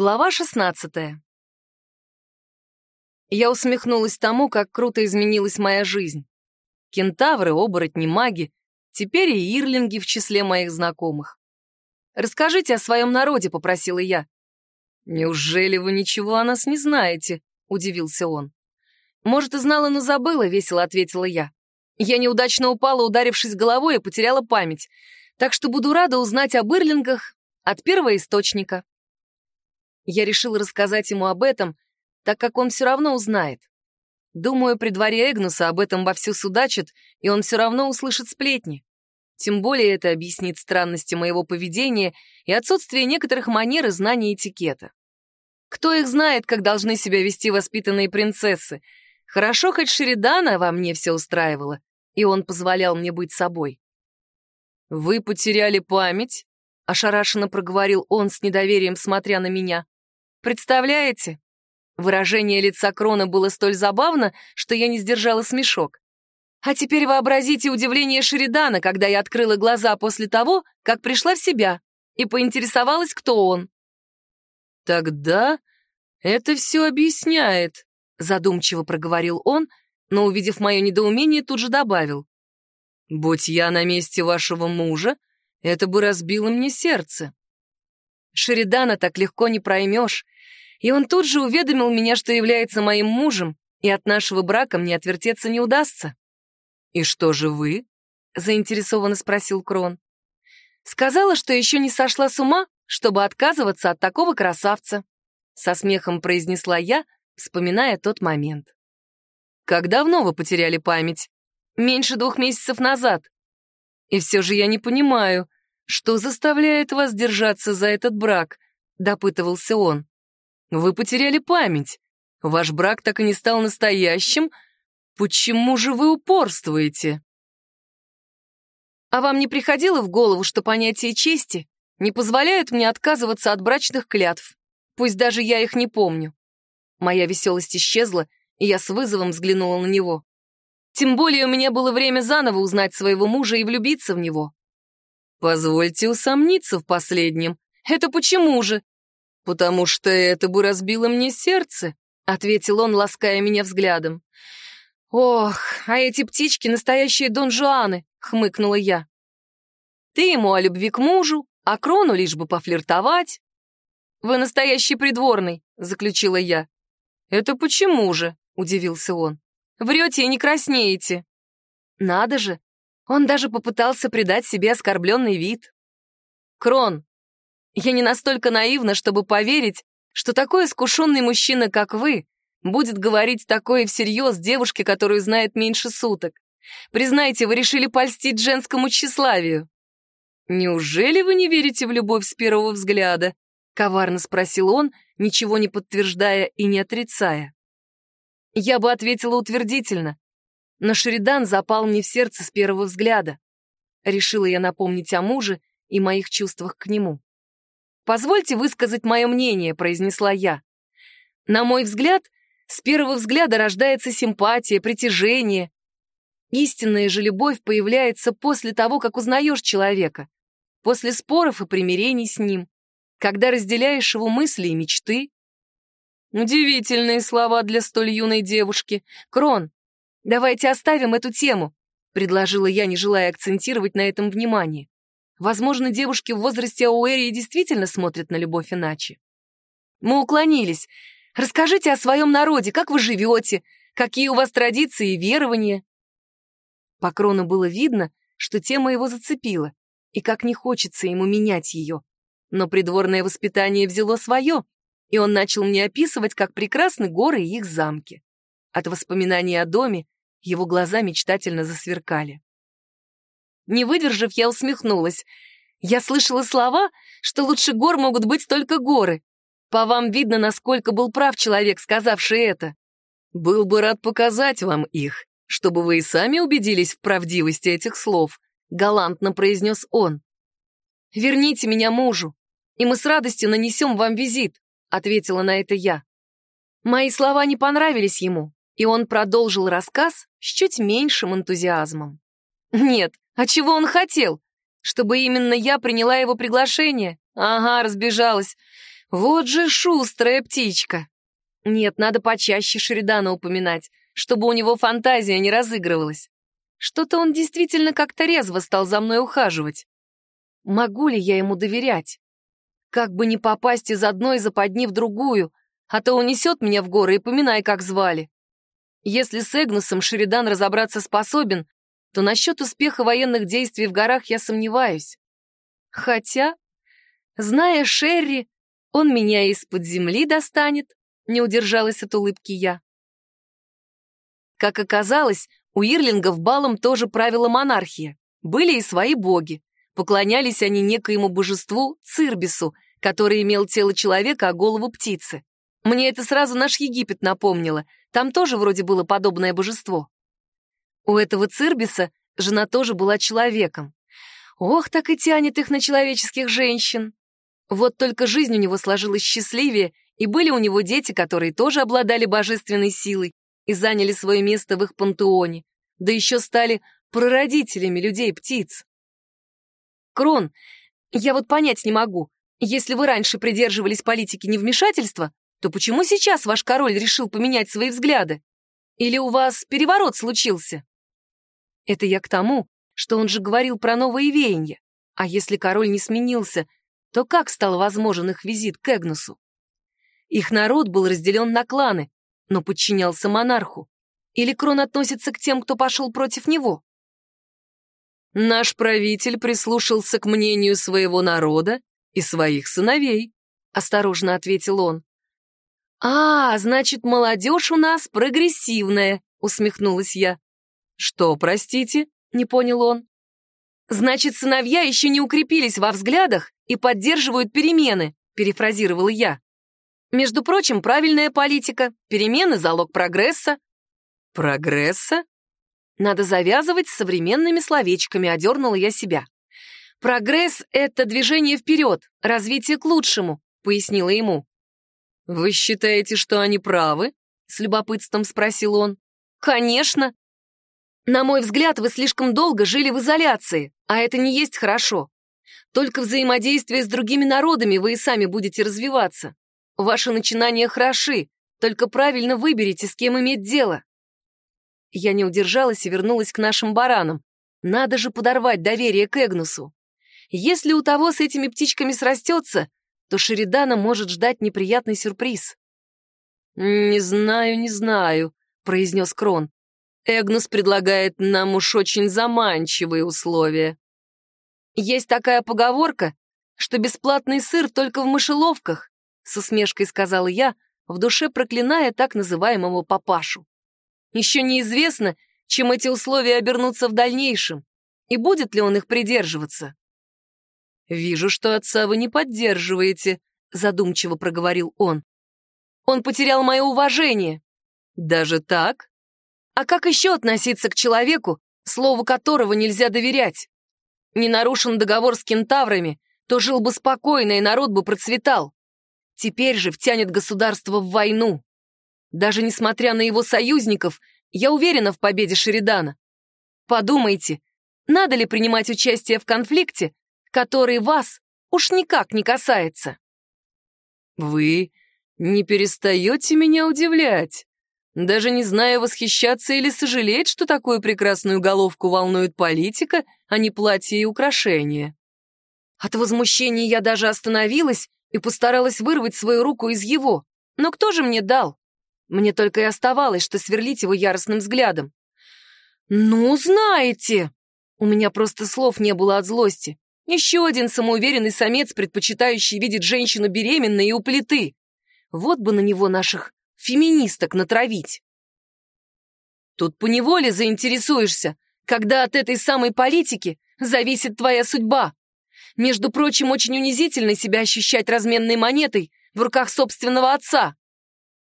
Глава 16 Я усмехнулась тому, как круто изменилась моя жизнь. Кентавры, оборотни, маги, теперь и ирлинги в числе моих знакомых. «Расскажите о своем народе», — попросила я. «Неужели вы ничего о нас не знаете?» — удивился он. «Может, и знала, но забыла», — весело ответила я. Я неудачно упала, ударившись головой, и потеряла память, так что буду рада узнать об ирлингах от первого источника. Я решила рассказать ему об этом, так как он все равно узнает. Думаю, при дворе Эгнуса об этом вовсю судачат, и он все равно услышит сплетни. Тем более это объяснит странности моего поведения и отсутствие некоторых манер и знаний этикета. Кто их знает, как должны себя вести воспитанные принцессы? Хорошо, хоть Шеридана во мне все устраивала, и он позволял мне быть собой. «Вы потеряли память?» — ошарашенно проговорил он с недоверием, смотря на меня. Представляете? Выражение лица Крона было столь забавно, что я не сдержала смешок. А теперь вообразите удивление Шеридана, когда я открыла глаза после того, как пришла в себя и поинтересовалась, кто он. «Тогда это все объясняет», — задумчиво проговорил он, но, увидев мое недоумение, тут же добавил. «Будь я на месте вашего мужа, это бы разбило мне сердце». Шеридана так легко не проймешь, и он тут же уведомил меня, что является моим мужем, и от нашего брака мне отвертеться не удастся. «И что же вы?» — заинтересованно спросил Крон. «Сказала, что еще не сошла с ума, чтобы отказываться от такого красавца», — со смехом произнесла я, вспоминая тот момент. «Как давно вы потеряли память?» «Меньше двух месяцев назад». «И все же я не понимаю, «Что заставляет вас держаться за этот брак?» — допытывался он. «Вы потеряли память. Ваш брак так и не стал настоящим. Почему же вы упорствуете?» «А вам не приходило в голову, что понятие чести не позволяют мне отказываться от брачных клятв, пусть даже я их не помню?» Моя веселость исчезла, и я с вызовом взглянула на него. Тем более у меня было время заново узнать своего мужа и влюбиться в него. Позвольте усомниться в последнем. Это почему же? Потому что это бы разбило мне сердце, ответил он, лаская меня взглядом. Ох, а эти птички настоящие Дон Жуаны, хмыкнула я. Ты ему о любви к мужу, а крону лишь бы пофлиртовать. Вы настоящий придворный, заключила я. Это почему же? удивился он. Врете и не краснеете. Надо же, он даже попытался придать себе оскорбленный вид. «Крон, я не настолько наивна, чтобы поверить, что такой искушенный мужчина, как вы, будет говорить такое всерьез девушке, которую знает меньше суток. Признайте, вы решили польстить женскому тщеславию». «Неужели вы не верите в любовь с первого взгляда?» — коварно спросил он, ничего не подтверждая и не отрицая. Я бы ответила утвердительно, но Шеридан запал мне в сердце с первого взгляда. Решила я напомнить о муже и моих чувствах к нему. «Позвольте высказать мое мнение», — произнесла я. «На мой взгляд, с первого взгляда рождается симпатия, притяжение. Истинная же любовь появляется после того, как узнаешь человека, после споров и примирений с ним, когда разделяешь его мысли и мечты». Удивительные слова для столь юной девушки. Крон, «Давайте оставим эту тему», — предложила я, не желая акцентировать на этом внимание. Возможно, девушки в возрасте Ауэрии действительно смотрят на любовь иначе. Мы уклонились. Расскажите о своем народе, как вы живете, какие у вас традиции и верования. По крону было видно, что тема его зацепила, и как не хочется ему менять ее. Но придворное воспитание взяло свое, и он начал мне описывать, как прекрасны горы и их замки. От воспоминаний о доме его глаза мечтательно засверкали. Не выдержав, я усмехнулась. Я слышала слова, что лучше гор могут быть только горы. По вам видно, насколько был прав человек, сказавший это. Был бы рад показать вам их, чтобы вы и сами убедились в правдивости этих слов, галантно произнес он. Верните меня мужу, и мы с радостью нанесем вам визит, ответила на это я. Мои слова не понравились ему, и он продолжил рассказ с чуть меньшим энтузиазмом. Нет, а чего он хотел? Чтобы именно я приняла его приглашение? Ага, разбежалась. Вот же шустрая птичка. Нет, надо почаще Шеридана упоминать, чтобы у него фантазия не разыгрывалась. Что-то он действительно как-то резво стал за мной ухаживать. Могу ли я ему доверять? Как бы не попасть из одной западни в другую, а то унесет меня в горы и поминай, как звали. Если с Эгнусом Шеридан разобраться способен, то насчет успеха военных действий в горах я сомневаюсь. Хотя, зная Шерри, он меня из-под земли достанет, не удержалась от улыбки я. Как оказалось, у Ирлингов балом тоже правила монархия. Были и свои боги. Поклонялись они некоему божеству Цирбису, который имел тело человека, а голову птицы. Мне это сразу наш Египет напомнило. Там тоже вроде было подобное божество. У этого Цирбиса жена тоже была человеком. Ох, так и тянет их на человеческих женщин. Вот только жизнь у него сложилась счастливее, и были у него дети, которые тоже обладали божественной силой и заняли свое место в их пантеоне, да еще стали прародителями людей-птиц. Крон, я вот понять не могу, если вы раньше придерживались политики невмешательства, то почему сейчас ваш король решил поменять свои взгляды? Или у вас переворот случился? Это я к тому, что он же говорил про новые веяния. А если король не сменился, то как стал возможен их визит к Эгнусу? Их народ был разделен на кланы, но подчинялся монарху. Или Крон относится к тем, кто пошел против него? Наш правитель прислушался к мнению своего народа и своих сыновей, осторожно ответил он. «А, значит, молодежь у нас прогрессивная», — усмехнулась я. «Что, простите?» — не понял он. «Значит, сыновья еще не укрепились во взглядах и поддерживают перемены», — перефразировала я. «Между прочим, правильная политика, перемены — залог прогресса». «Прогресса?» Надо завязывать с современными словечками, одернула я себя. «Прогресс — это движение вперед, развитие к лучшему», — пояснила ему. «Вы считаете, что они правы?» — с любопытством спросил он. «Конечно. На мой взгляд, вы слишком долго жили в изоляции, а это не есть хорошо. Только взаимодействие с другими народами вы и сами будете развиваться. Ваши начинания хороши, только правильно выберите, с кем иметь дело». Я не удержалась и вернулась к нашим баранам. Надо же подорвать доверие к Эгнусу. Если у того с этими птичками срастется, то Шеридана может ждать неприятный сюрприз. «Не знаю, не знаю», — произнес Крон. «Эгнус предлагает нам уж очень заманчивые условия». «Есть такая поговорка, что бесплатный сыр только в мышеловках», — с усмешкой сказала я, в душе проклиная так называемого папашу. «Еще неизвестно, чем эти условия обернутся в дальнейшем, и будет ли он их придерживаться». «Вижу, что отца вы не поддерживаете», — задумчиво проговорил он. «Он потерял мое уважение». «Даже так?» «А как еще относиться к человеку, слову которого нельзя доверять? Не нарушен договор с кентаврами, то жил бы спокойно, и народ бы процветал. Теперь же втянет государство в войну. Даже несмотря на его союзников, я уверена в победе Шеридана. Подумайте, надо ли принимать участие в конфликте, который вас уж никак не касается. Вы не перестаете меня удивлять. Даже не зная восхищаться или сожалеть, что такую прекрасную головку волнует политика, а не платье и украшения. От возмущения я даже остановилась и постаралась вырвать свою руку из его. Но кто же мне дал? Мне только и оставалось, что сверлить его яростным взглядом. «Ну, знаете!» У меня просто слов не было от злости. Еще один самоуверенный самец, предпочитающий видеть женщину беременной и у плиты. Вот бы на него наших феминисток натравить. Тут поневоле заинтересуешься, когда от этой самой политики зависит твоя судьба. Между прочим, очень унизительно себя ощущать разменной монетой в руках собственного отца.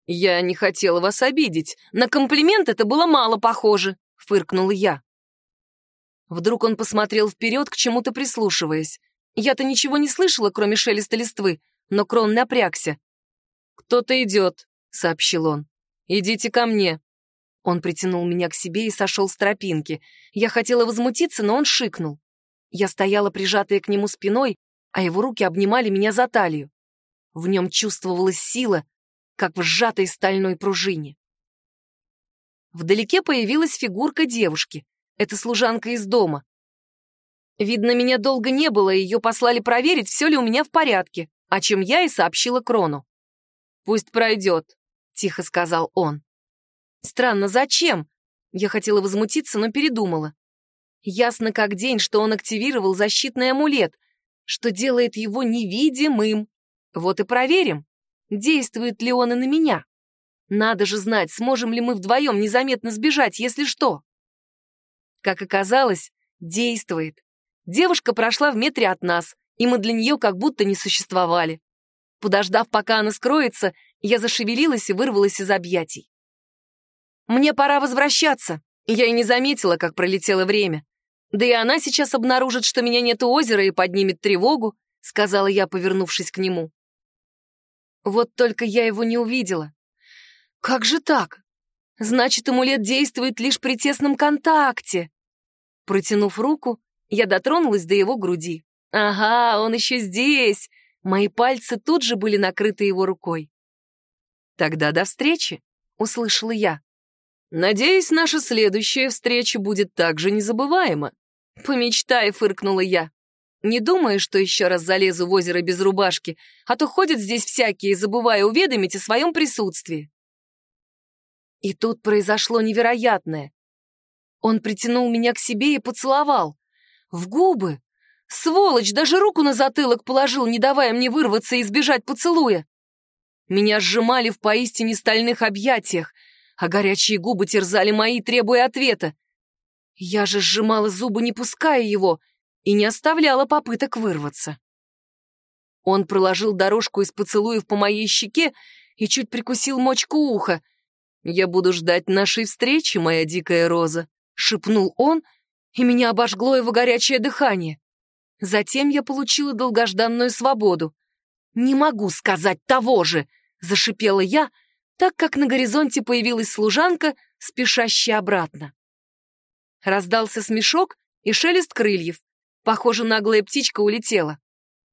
Я не хотела вас обидеть. На комплимент это было мало похоже, фыркнула я. Вдруг он посмотрел вперед, к чему-то прислушиваясь. Я-то ничего не слышала, кроме шелеста листвы, но Крон напрягся. «Кто-то идет», — сообщил он. «Идите ко мне». Он притянул меня к себе и сошел с тропинки. Я хотела возмутиться, но он шикнул. Я стояла прижатая к нему спиной, а его руки обнимали меня за талию. В нем чувствовалась сила, как в сжатой стальной пружине. Вдалеке появилась фигурка девушки. Это служанка из дома. Видно, меня долго не было, и ее послали проверить, все ли у меня в порядке, о чем я и сообщила Крону. «Пусть пройдет», — тихо сказал он. «Странно, зачем?» Я хотела возмутиться, но передумала. Ясно как день, что он активировал защитный амулет, что делает его невидимым. Вот и проверим, действует ли он и на меня. Надо же знать, сможем ли мы вдвоем незаметно сбежать, если что. Как оказалось, действует. Девушка прошла в метре от нас, и мы для нее как будто не существовали. Подождав, пока она скроется, я зашевелилась и вырвалась из объятий. Мне пора возвращаться. Я и не заметила, как пролетело время. Да и она сейчас обнаружит, что меня нет у озера и поднимет тревогу, сказала я, повернувшись к нему. Вот только я его не увидела. Как же так? Значит, амулет действует лишь при тесном контакте. Протянув руку, я дотронулась до его груди. Ага, он еще здесь. Мои пальцы тут же были накрыты его рукой. Тогда до встречи, услышала я. Надеюсь, наша следующая встреча будет так же незабываема. Помечтай, фыркнула я. Не думаю, что еще раз залезу в озеро без рубашки, а то ходят здесь всякие, забывая уведомить о своем присутствии. И тут произошло невероятное. Он притянул меня к себе и поцеловал. В губы. Сволочь, даже руку на затылок положил, не давая мне вырваться и избежать поцелуя. Меня сжимали в поистине стальных объятиях, а горячие губы терзали мои, требуя ответа. Я же сжимала зубы, не пуская его, и не оставляла попыток вырваться. Он проложил дорожку из поцелуев по моей щеке и чуть прикусил мочку уха. «Я буду ждать нашей встречи, моя дикая роза», — шепнул он, и меня обожгло его горячее дыхание. Затем я получила долгожданную свободу. «Не могу сказать того же!» — зашипела я, так как на горизонте появилась служанка, спешащая обратно. Раздался смешок и шелест крыльев. Похоже, наглая птичка улетела.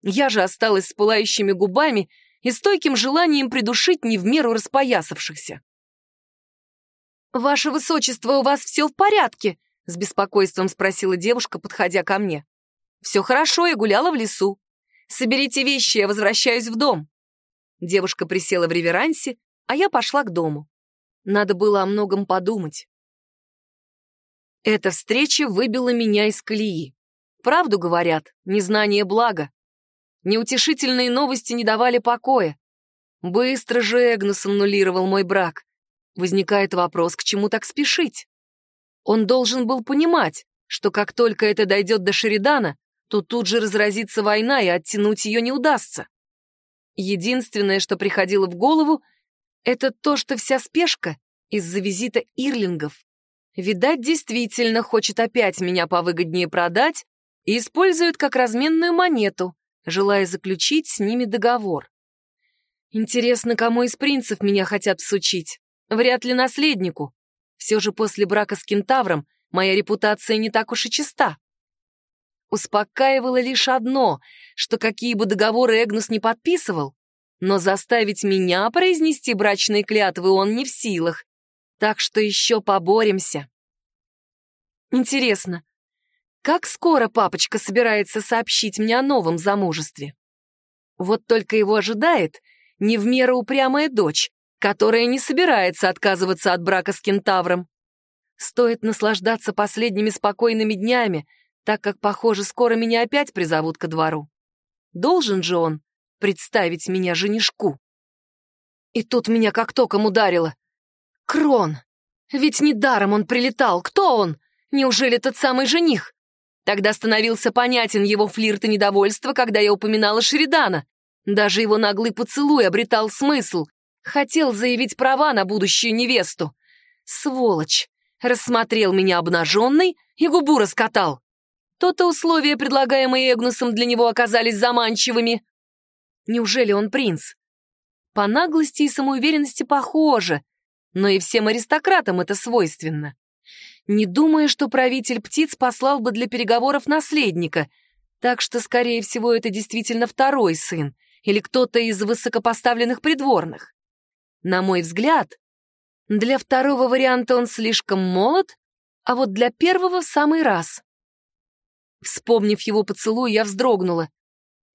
Я же осталась с пылающими губами и стойким желанием придушить не в меру распоясавшихся. «Ваше высочество, у вас все в порядке?» — с беспокойством спросила девушка, подходя ко мне. «Все хорошо, я гуляла в лесу. Соберите вещи, я возвращаюсь в дом». Девушка присела в реверансе, а я пошла к дому. Надо было о многом подумать. Эта встреча выбила меня из колеи. Правду говорят, незнание блага. Неутешительные новости не давали покоя. Быстро же Эгнус аннулировал мой брак. Возникает вопрос, к чему так спешить? Он должен был понимать, что как только это дойдет до Шеридана, то тут же разразится война, и оттянуть ее не удастся. Единственное, что приходило в голову, это то, что вся спешка из-за визита Ирлингов. Видать, действительно хочет опять меня повыгоднее продать и использует как разменную монету, желая заключить с ними договор. Интересно, кому из принцев меня хотят всучить? Вряд ли наследнику. Все же после брака с кентавром моя репутация не так уж и чиста. Успокаивало лишь одно, что какие бы договоры Эгнус не подписывал, но заставить меня произнести брачные клятвы он не в силах. Так что еще поборемся. Интересно, как скоро папочка собирается сообщить мне о новом замужестве? Вот только его ожидает не в меру упрямая дочь, которая не собирается отказываться от брака с кентавром. Стоит наслаждаться последними спокойными днями, так как, похоже, скоро меня опять призовут ко двору. Должен же он представить меня женишку. И тут меня как током ударило. Крон! Ведь недаром он прилетал. Кто он? Неужели тот самый жених? Тогда становился понятен его флирт и недовольство, когда я упоминала Шеридана. Даже его наглый поцелуй обретал смысл. Хотел заявить права на будущую невесту. Сволочь! Рассмотрел меня обнаженной и губу раскатал. То-то условия, предлагаемые Эгнусом, для него оказались заманчивыми. Неужели он принц? По наглости и самоуверенности похоже, но и всем аристократам это свойственно. Не думаю, что правитель птиц послал бы для переговоров наследника, так что, скорее всего, это действительно второй сын, или кто-то из высокопоставленных придворных. На мой взгляд, для второго варианта он слишком молод, а вот для первого в самый раз. Вспомнив его поцелуй, я вздрогнула.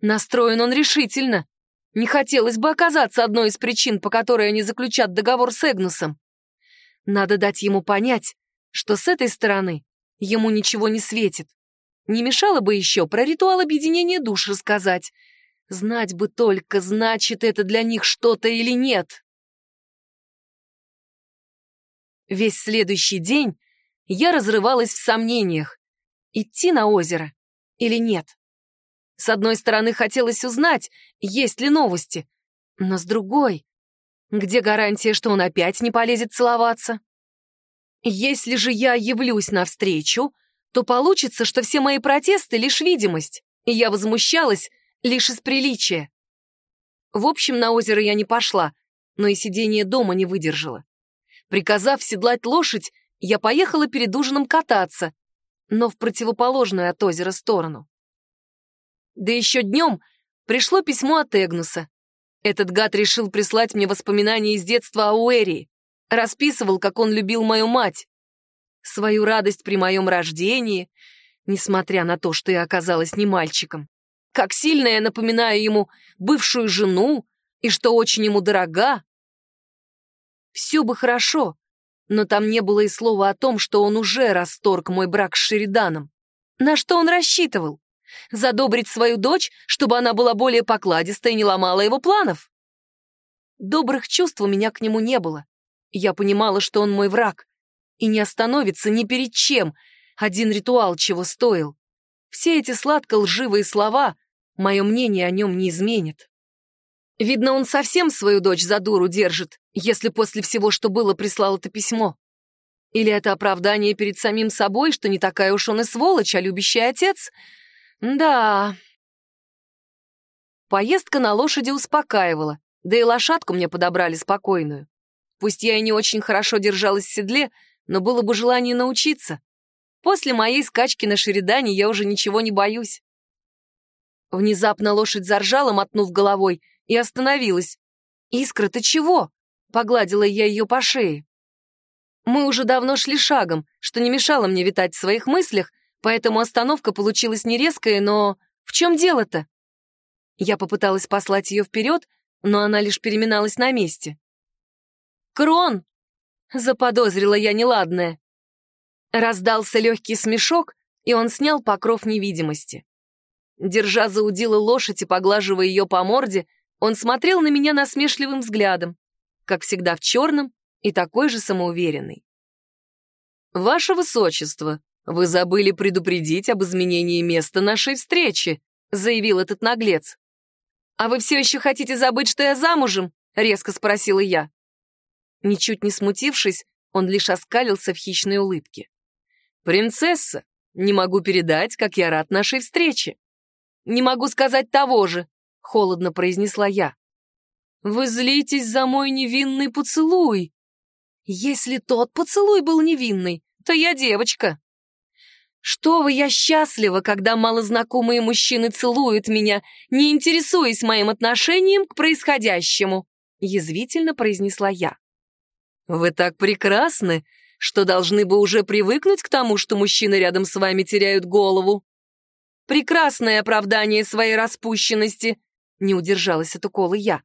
Настроен он решительно. Не хотелось бы оказаться одной из причин, по которой они заключат договор с Эгнусом. Надо дать ему понять, что с этой стороны ему ничего не светит. Не мешало бы еще про ритуал объединения душ рассказать. Знать бы только, значит это для них что-то или нет. Весь следующий день я разрывалась в сомнениях, идти на озеро или нет. С одной стороны, хотелось узнать, есть ли новости, но с другой, где гарантия, что он опять не полезет целоваться? Если же я явлюсь навстречу, то получится, что все мои протесты — лишь видимость, и я возмущалась лишь из приличия. В общем, на озеро я не пошла, но и сидение дома не выдержала. Приказав седлать лошадь, я поехала перед ужином кататься, но в противоположную от озера сторону. Да еще днем пришло письмо от Эгнуса. Этот гад решил прислать мне воспоминания из детства о Уэрии. Расписывал, как он любил мою мать. Свою радость при моем рождении, несмотря на то, что я оказалась не мальчиком. Как сильно я напоминаю ему бывшую жену и что очень ему дорога. Все бы хорошо, но там не было и слова о том, что он уже расторг мой брак с Шериданом. На что он рассчитывал? Задобрить свою дочь, чтобы она была более покладистой и не ломала его планов? Добрых чувств у меня к нему не было. Я понимала, что он мой враг, и не остановится ни перед чем, один ритуал чего стоил. Все эти сладко-лживые слова мое мнение о нем не изменит. Видно, он совсем свою дочь за дуру держит, если после всего, что было, прислал это письмо. Или это оправдание перед самим собой, что не такая уж он и сволочь, а любящий отец — да. Поездка на лошади успокаивала, да и лошадку мне подобрали спокойную. Пусть я и не очень хорошо держалась в седле, но было бы желание научиться. После моей скачки на Шеридане я уже ничего не боюсь. Внезапно лошадь заржала, мотнув головой, и остановилась. «Искра, ты чего?» — погладила я ее по шее. Мы уже давно шли шагом, что не мешало мне витать в своих мыслях, поэтому остановка получилась не резкая, но в чем дело-то? Я попыталась послать ее вперед, но она лишь переминалась на месте. «Крон!» — заподозрила я неладное. Раздался легкий смешок, и он снял покров невидимости. Держа за удила лошадь и поглаживая ее по морде, он смотрел на меня насмешливым взглядом, как всегда в черном и такой же самоуверенный. «Ваше Высочество!» «Вы забыли предупредить об изменении места нашей встречи», — заявил этот наглец. «А вы все еще хотите забыть, что я замужем?» — резко спросила я. Ничуть не смутившись, он лишь оскалился в хищной улыбке. «Принцесса, не могу передать, как я рад нашей встрече». «Не могу сказать того же», — холодно произнесла я. «Вы злитесь за мой невинный поцелуй». «Если тот поцелуй был невинный, то я девочка». Что вы, я счастлива, когда малознакомые мужчины целуют меня, не интересуясь моим отношением к происходящему, язвительно произнесла я. Вы так прекрасны, что должны бы уже привыкнуть к тому, что мужчины рядом с вами теряют голову. Прекрасное оправдание своей распущенности, не удержалась от укола я.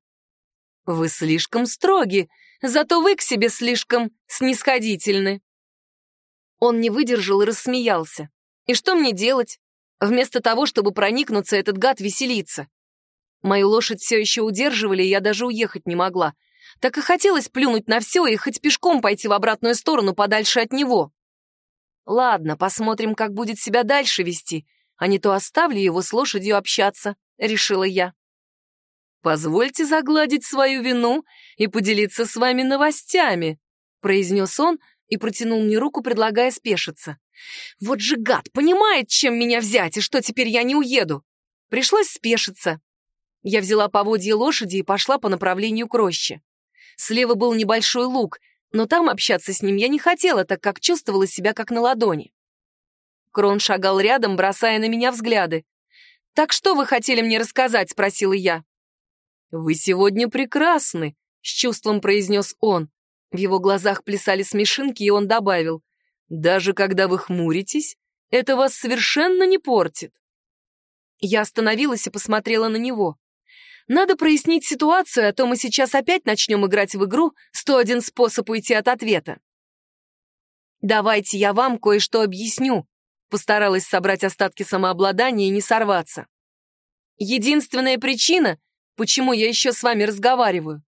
Вы слишком строги, зато вы к себе слишком снисходительны. Он не выдержал и рассмеялся. И что мне делать? Вместо того, чтобы проникнуться, этот гад веселится. Мою лошадь все еще удерживали, и я даже уехать не могла. Так и хотелось плюнуть на все и хоть пешком пойти в обратную сторону подальше от него. Ладно, посмотрим, как будет себя дальше вести, а не то оставлю его с лошадью общаться, решила я. «Позвольте загладить свою вину и поделиться с вами новостями», произнес он, и протянул мне руку, предлагая спешиться. Вот же гад, понимает, чем меня взять, и что теперь я не уеду. Пришлось спешиться. Я взяла поводье лошади и пошла по направлению к роще. Слева был небольшой луг, но там общаться с ним я не хотела, так как чувствовала себя как на ладони. Крон шагал рядом, бросая на меня взгляды. «Так что вы хотели мне рассказать?» — спросила я. «Вы сегодня прекрасны», — с чувством произнес он. В его глазах плясали смешинки, и он добавил, «Даже когда вы хмуритесь, это вас совершенно не портит». Я остановилась и посмотрела на него. Надо прояснить ситуацию, а то мы сейчас опять начнем играть в игру «101 способ уйти от ответа». «Давайте я вам кое-что объясню», — постаралась собрать остатки самообладания и не сорваться. «Единственная причина, почему я еще с вами разговариваю,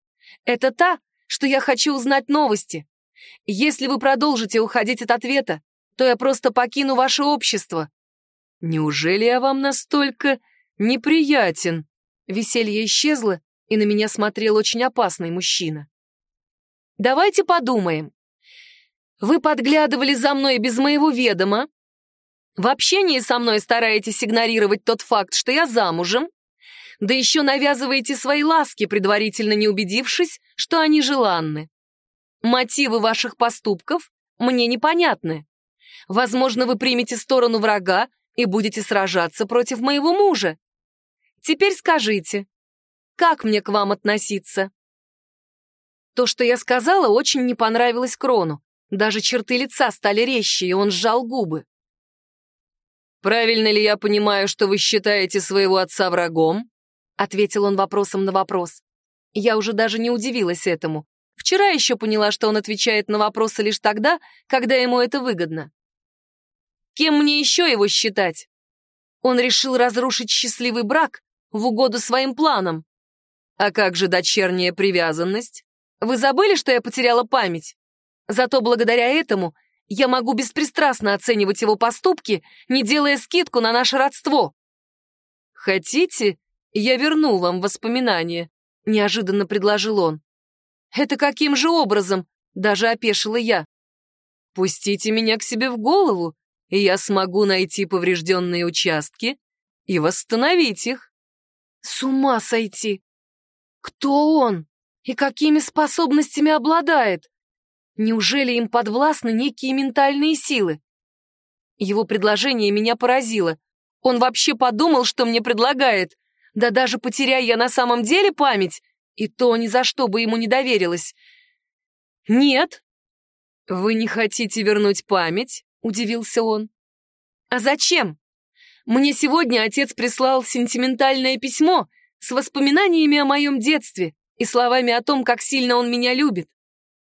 это та, что я хочу узнать новости. Если вы продолжите уходить от ответа, то я просто покину ваше общество». «Неужели я вам настолько неприятен?» Веселье исчезло, и на меня смотрел очень опасный мужчина. «Давайте подумаем. Вы подглядывали за мной без моего ведома. В общении со мной стараетесь игнорировать тот факт, что я замужем. Да еще навязываете свои ласки, предварительно не убедившись, что они желанны. Мотивы ваших поступков мне непонятны. Возможно, вы примете сторону врага и будете сражаться против моего мужа. Теперь скажите, как мне к вам относиться?» То, что я сказала, очень не понравилось Крону. Даже черты лица стали резче, и он сжал губы. «Правильно ли я понимаю, что вы считаете своего отца врагом?» Ответил он вопросом на вопрос. Я уже даже не удивилась этому. Вчера еще поняла, что он отвечает на вопросы лишь тогда, когда ему это выгодно. Кем мне еще его считать? Он решил разрушить счастливый брак, в угоду своим планам. А как же дочерняя привязанность? Вы забыли, что я потеряла память? Зато благодаря этому я могу беспристрастно оценивать его поступки, не делая скидку на наше родство. Хотите, я верну вам воспоминания? Неожиданно предложил он. Это каким же образом? Даже опешила я. Пустите меня к себе в голову, и я смогу найти поврежденные участки и восстановить их. С ума сойти! Кто он? И какими способностями обладает? Неужели им подвластны некие ментальные силы? Его предложение меня поразило. Он вообще подумал, что мне предлагает. Да даже потеряя я на самом деле память, и то ни за что бы ему не доверилась. «Нет». «Вы не хотите вернуть память?» — удивился он. «А зачем? Мне сегодня отец прислал сентиментальное письмо с воспоминаниями о моем детстве и словами о том, как сильно он меня любит.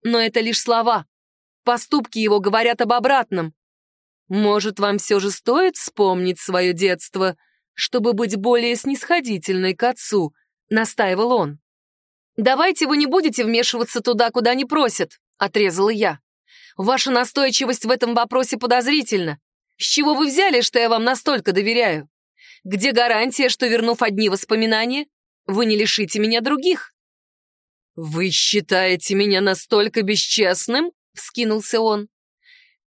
Но это лишь слова. Поступки его говорят об обратном. Может, вам все же стоит вспомнить свое детство, чтобы быть более снисходительной к отцу, настаивал он. «Давайте вы не будете вмешиваться туда, куда не просят», — отрезала я. «Ваша настойчивость в этом вопросе подозрительна. С чего вы взяли, что я вам настолько доверяю? Где гарантия, что, вернув одни воспоминания, вы не лишите меня других?» «Вы считаете меня настолько бесчестным?» — вскинулся он.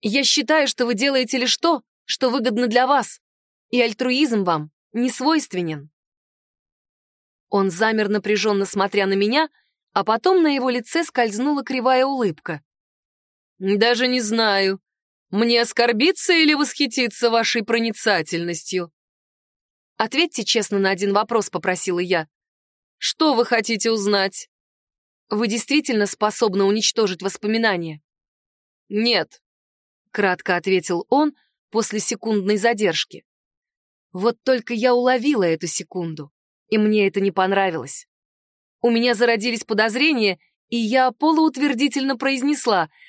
«Я считаю, что вы делаете лишь то, что выгодно для вас, и альтруизм вам не свойственен». Он замер напряженно смотря на меня, а потом на его лице скользнула кривая улыбка. «Даже не знаю, мне оскорбиться или восхититься вашей проницательностью?» «Ответьте честно на один вопрос», — попросила я. «Что вы хотите узнать?» «Вы действительно способны уничтожить воспоминания?» «Нет», — кратко ответил он после секундной задержки. Вот только я уловила эту секунду, и мне это не понравилось. У меня зародились подозрения, и я полуутвердительно произнесла —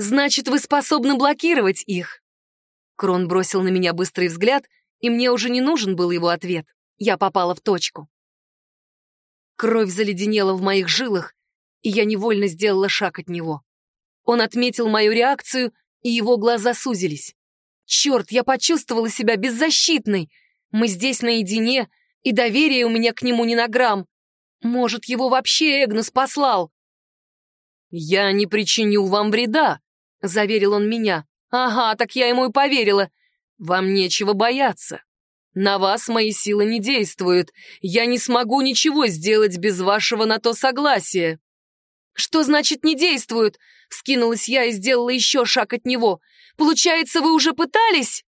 Значит, вы способны блокировать их. Крон бросил на меня быстрый взгляд, и мне уже не нужен был его ответ. Я попала в точку. Кровь заледенела в моих жилах, и я невольно сделала шаг от него. Он отметил мою реакцию, и его глаза сузились. Черт, я почувствовала себя беззащитной. Мы здесь наедине, и доверия у меня к нему не на грамм. Может, его вообще Эгнус послал? «Я не причиню вам вреда», — заверил он меня. «Ага, так я ему и поверила. Вам нечего бояться. На вас мои силы не действуют. Я не смогу ничего сделать без вашего на то согласия». «Что значит «не действуют»?» — вскинулась я и сделала еще шаг от него. «Получается, вы уже пытались?»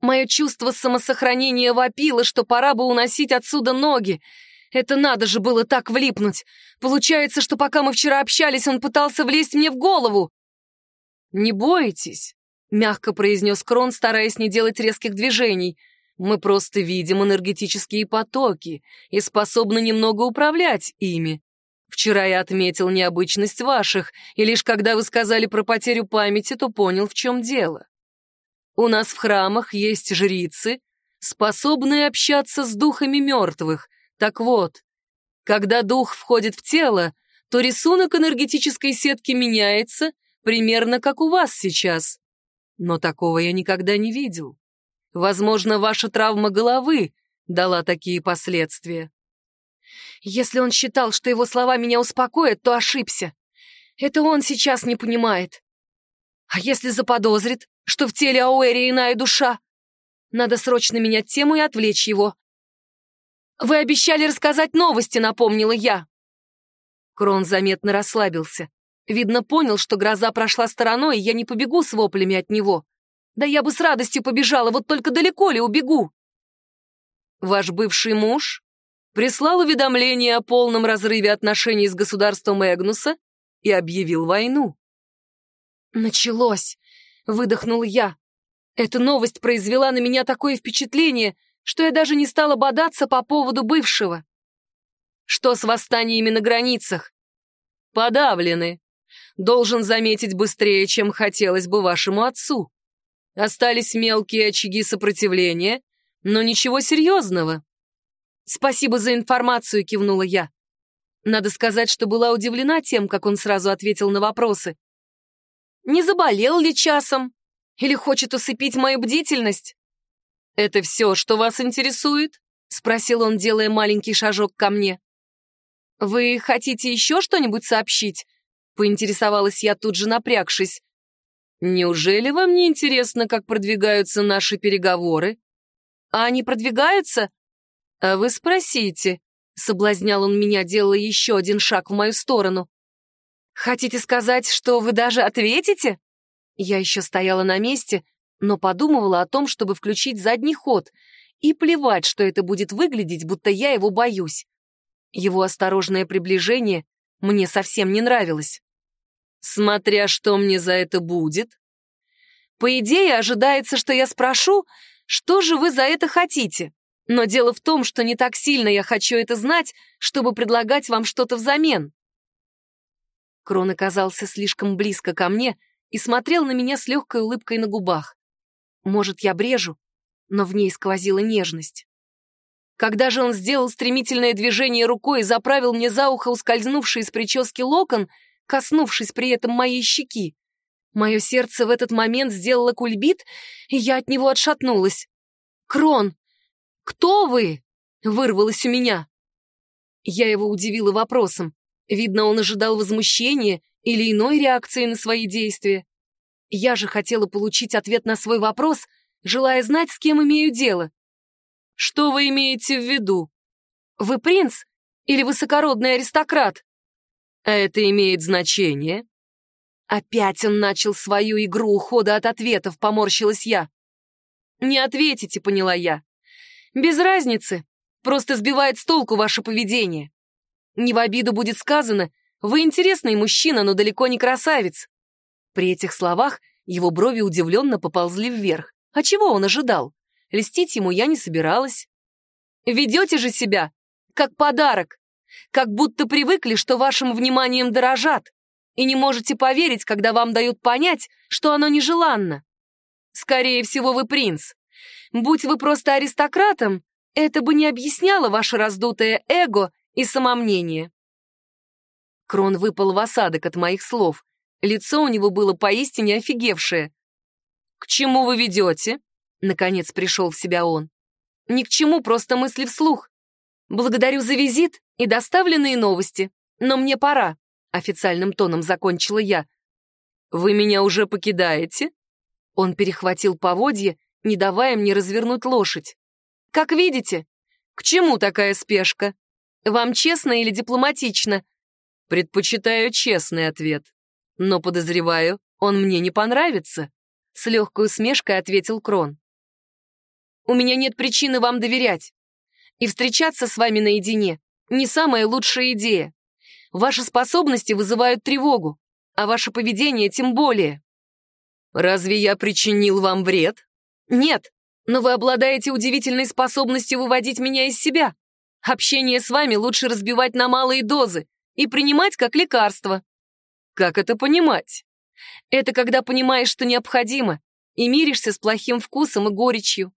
Мое чувство самосохранения вопило, что пора бы уносить отсюда ноги. Это надо же было так влипнуть. Получается, что пока мы вчера общались, он пытался влезть мне в голову. «Не бойтесь», — мягко произнес Крон, стараясь не делать резких движений. «Мы просто видим энергетические потоки и способны немного управлять ими. Вчера я отметил необычность ваших, и лишь когда вы сказали про потерю памяти, то понял, в чем дело. У нас в храмах есть жрицы, способные общаться с духами мертвых. Так вот, когда дух входит в тело, то рисунок энергетической сетки меняется, примерно как у вас сейчас. Но такого я никогда не видел. Возможно, ваша травма головы дала такие последствия. Если он считал, что его слова меня успокоят, то ошибся. Это он сейчас не понимает. А если заподозрит, что в теле Ауэри иная душа? Надо срочно менять тему и отвлечь его. «Вы обещали рассказать новости», — напомнила я. Крон заметно расслабился. Видно, понял, что гроза прошла стороной, и я не побегу с воплями от него. Да я бы с радостью побежала, вот только далеко ли убегу? Ваш бывший муж прислал уведомление о полном разрыве отношений с государством Эгнуса и объявил войну. «Началось!» — выдохнул я. Эта новость произвела на меня такое впечатление, что я даже не стала бодаться по поводу бывшего. Что с восстаниями на границах? Подавлены. Должен заметить быстрее, чем хотелось бы вашему отцу. Остались мелкие очаги сопротивления, но ничего серьезного. «Спасибо за информацию», — кивнула я. Надо сказать, что была удивлена тем, как он сразу ответил на вопросы. «Не заболел ли часом? Или хочет усыпить мою бдительность?» «Это все, что вас интересует?» — спросил он, делая маленький шажок ко мне. «Вы хотите еще что-нибудь сообщить?» — поинтересовалась я тут же напрягшись. «Неужели вам не интересно, как продвигаются наши переговоры?» «А они продвигаются?» «А вы спросите», — соблазнял он меня, делая еще один шаг в мою сторону. «Хотите сказать, что вы даже ответите?» Я еще стояла на месте, но подумывала о том, чтобы включить задний ход, и плевать, что это будет выглядеть, будто я его боюсь. Его осторожное приближение мне совсем не нравилось. Смотря что мне за это будет. По идее, ожидается, что я спрошу, что же вы за это хотите? Но дело в том, что не так сильно я хочу это знать, чтобы предлагать вам что-то взамен. Крон оказался слишком близко ко мне и смотрел на меня с легкой улыбкой на губах. Может, я брежу, но в ней сквозила нежность. Когда же он сделал стремительное движение рукой и заправил мне за ухо ускользнувший из прически локон, коснувшись при этом моей щеки, мое сердце в этот момент сделало кульбит, и я от него отшатнулась. «Крон!» «Кто вы?» — вырвалось у меня. Я его удивила вопросом. Видно, он ожидал возмущения или иной реакции на свои действия. Я же хотела получить ответ на свой вопрос, желая знать, с кем имею дело. «Что вы имеете в виду? Вы принц или высокородный аристократ?» «А это имеет значение?» Опять он начал свою игру ухода от ответов, поморщилась я. «Не ответите», — поняла я. Без разницы. Просто сбивает с толку ваше поведение. Не в обиду будет сказано, вы интересный мужчина, но далеко не красавец. При этих словах его брови удивленно поползли вверх. А чего он ожидал? Льстить ему я не собиралась. Ведете же себя, как подарок, как будто привыкли, что вашим вниманием дорожат, и не можете поверить, когда вам дают понять, что оно нежеланно. Скорее всего, вы принц. Будь вы просто аристократом, это бы не объясняло ваше раздутое эго и самомнение. Крон выпал в осадок от моих слов. Лицо у него было поистине офигевшее. «К чему вы ведете?» Наконец пришел в себя он. «Ни к чему, просто мысли вслух. Благодарю за визит и доставленные новости, но мне пора», официальным тоном закончила я. «Вы меня уже покидаете?» Он перехватил поводье не давая мне развернуть лошадь. «Как видите, к чему такая спешка? Вам честно или дипломатично?» «Предпочитаю честный ответ. Но, подозреваю, он мне не понравится», — с легкой усмешкой ответил Крон. «У меня нет причины вам доверять. И встречаться с вами наедине не самая лучшая идея. Ваши способности вызывают тревогу, а ваше поведение тем более. Разве я причинил вам вред? Нет, но вы обладаете удивительной способностью выводить меня из себя. Общение с вами лучше разбивать на малые дозы и принимать как лекарство. Как это понимать? Это когда понимаешь, что необходимо, и миришься с плохим вкусом и горечью.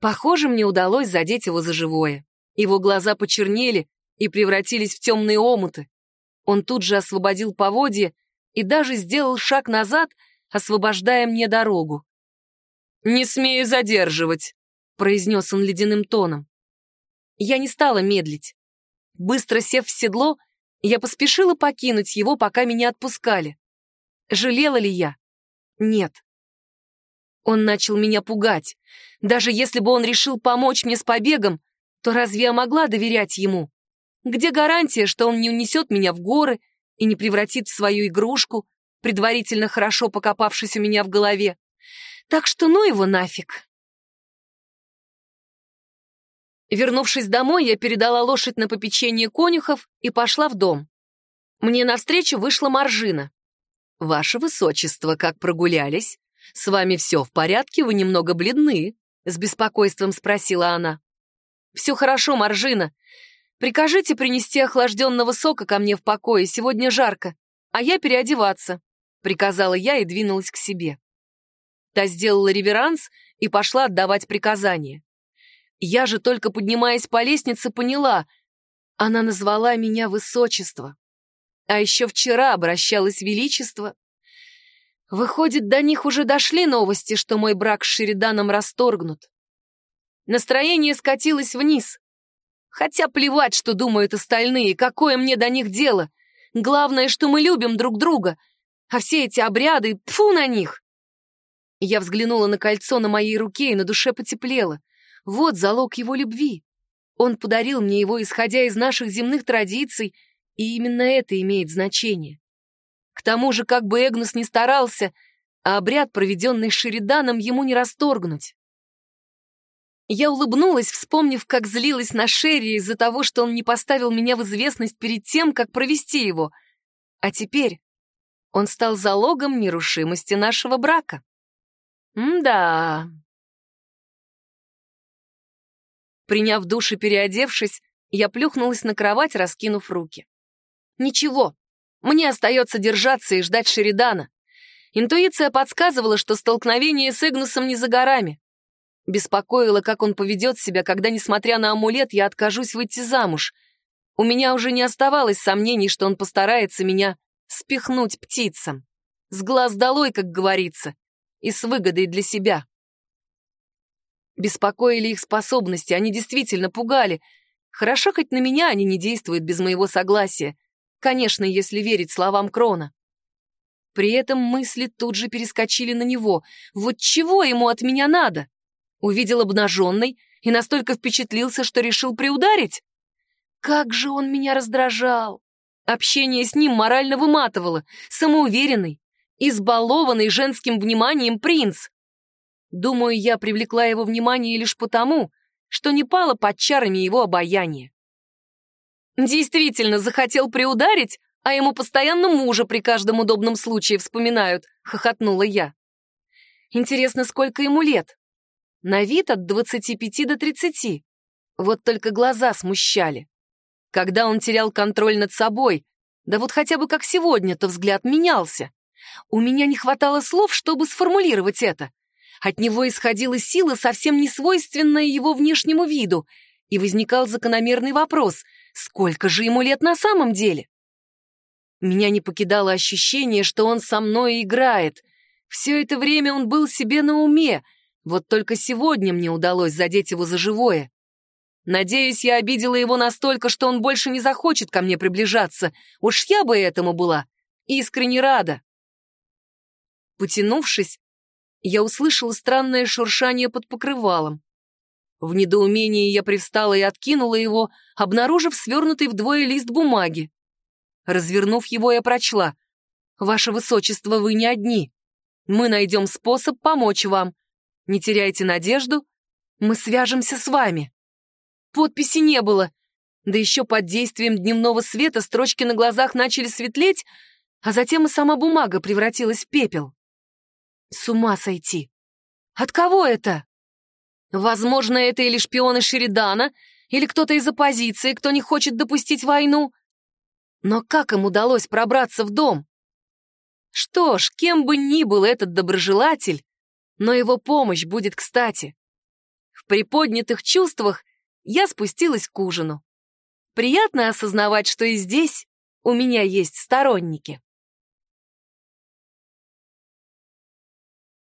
Похоже, мне удалось задеть его за живое. Его глаза почернели и превратились в темные омуты. Он тут же освободил поводья и даже сделал шаг назад, освобождая мне дорогу. «Не смею задерживать», — произнес он ледяным тоном. Я не стала медлить. Быстро сев в седло, я поспешила покинуть его, пока меня отпускали. Жалела ли я? Нет. Он начал меня пугать. Даже если бы он решил помочь мне с побегом, то разве я могла доверять ему? Где гарантия, что он не унесет меня в горы и не превратит в свою игрушку, предварительно хорошо покопавшись у меня в голове? Так что ну его нафиг. Вернувшись домой, я передала лошадь на попечение конюхов и пошла в дом. Мне навстречу вышла Маржина. «Ваше высочество, как прогулялись? С вами все в порядке, вы немного бледны?» С беспокойством спросила она. «Все хорошо, Маржина. Прикажите принести охлажденного сока ко мне в покое, сегодня жарко, а я переодеваться», — приказала я и двинулась к себе. Та сделала реверанс и пошла отдавать приказания. Я же только поднимаясь по лестнице поняла, она назвала меня высочество. А еще вчера обращалась величество. Выходит, до них уже дошли новости, что мой брак с Шериданом расторгнут. Настроение скатилось вниз. Хотя плевать, что думают остальные, какое мне до них дело. Главное, что мы любим друг друга. А все эти обряды, тфу на них. Я взглянула на кольцо на моей руке и на душе потеплело. Вот залог его любви. Он подарил мне его, исходя из наших земных традиций, и именно это имеет значение. К тому же, как бы Эгнус ни старался, а обряд, проведенный Шериданом, ему не расторгнуть. Я улыбнулась, вспомнив, как злилась на Шерри из-за того, что он не поставил меня в известность перед тем, как провести его. А теперь он стал залогом нерушимости нашего брака. М-да. Приняв душ и переодевшись, я плюхнулась на кровать, раскинув руки. Ничего, мне остается держаться и ждать Шеридана. Интуиция подсказывала, что столкновение с Игнусом не за горами. Беспокоило, как он поведет себя, когда, несмотря на амулет, я откажусь выйти замуж. У меня уже не оставалось сомнений, что он постарается меня спихнуть птицам. С глаз долой, как говорится, и с выгодой для себя. Беспокоили их способности, они действительно пугали. Хорошо, хоть на меня они не действуют без моего согласия. Конечно, если верить словам Крона. При этом мысли тут же перескочили на него. Вот чего ему от меня надо? Увидел обнаженной и настолько впечатлился, что решил приударить? Как же он меня раздражал! Общение с ним морально выматывало, самоуверенный, избалованный женским вниманием принц. Думаю, я привлекла его внимание лишь потому, что не пала под чарами его обаяния. Действительно, захотел приударить, а ему постоянно мужа при каждом удобном случае вспоминают, хохотнула я. Интересно, сколько ему лет? На вид от 25 до 30. Вот только глаза смущали. Когда он терял контроль над собой, да вот хотя бы как сегодня-то взгляд менялся. У меня не хватало слов, чтобы сформулировать это. От него исходила сила, совсем не свойственная его внешнему виду, и возникал закономерный вопрос, сколько же ему лет на самом деле? Меня не покидало ощущение, что он со мной играет. Все это время он был себе на уме, вот только сегодня мне удалось задеть его за живое. Надеюсь, я обидела его настолько, что он больше не захочет ко мне приближаться. Уж я бы этому была искренне рада. Потянувшись, я услышала странное шуршание под покрывалом. В недоумении я привстала и откинула его, обнаружив свернутый вдвое лист бумаги. Развернув его, я прочла. «Ваше Высочество, вы не одни. Мы найдем способ помочь вам. Не теряйте надежду, мы свяжемся с вами. Подписи не было, Да еще под действием дневного света строчки на глазах начали светлеть, а затем и сама бумага превратилась в пепел. С ума сойти! От кого это? Возможно, это или шпионы Шеридана, или кто-то из оппозиции, кто не хочет допустить войну. Но как им удалось пробраться в дом? Что ж, кем бы ни был этот доброжелатель, но его помощь будет кстати. В приподнятых чувствах я спустилась к ужину. Приятно осознавать, что и здесь у меня есть сторонники.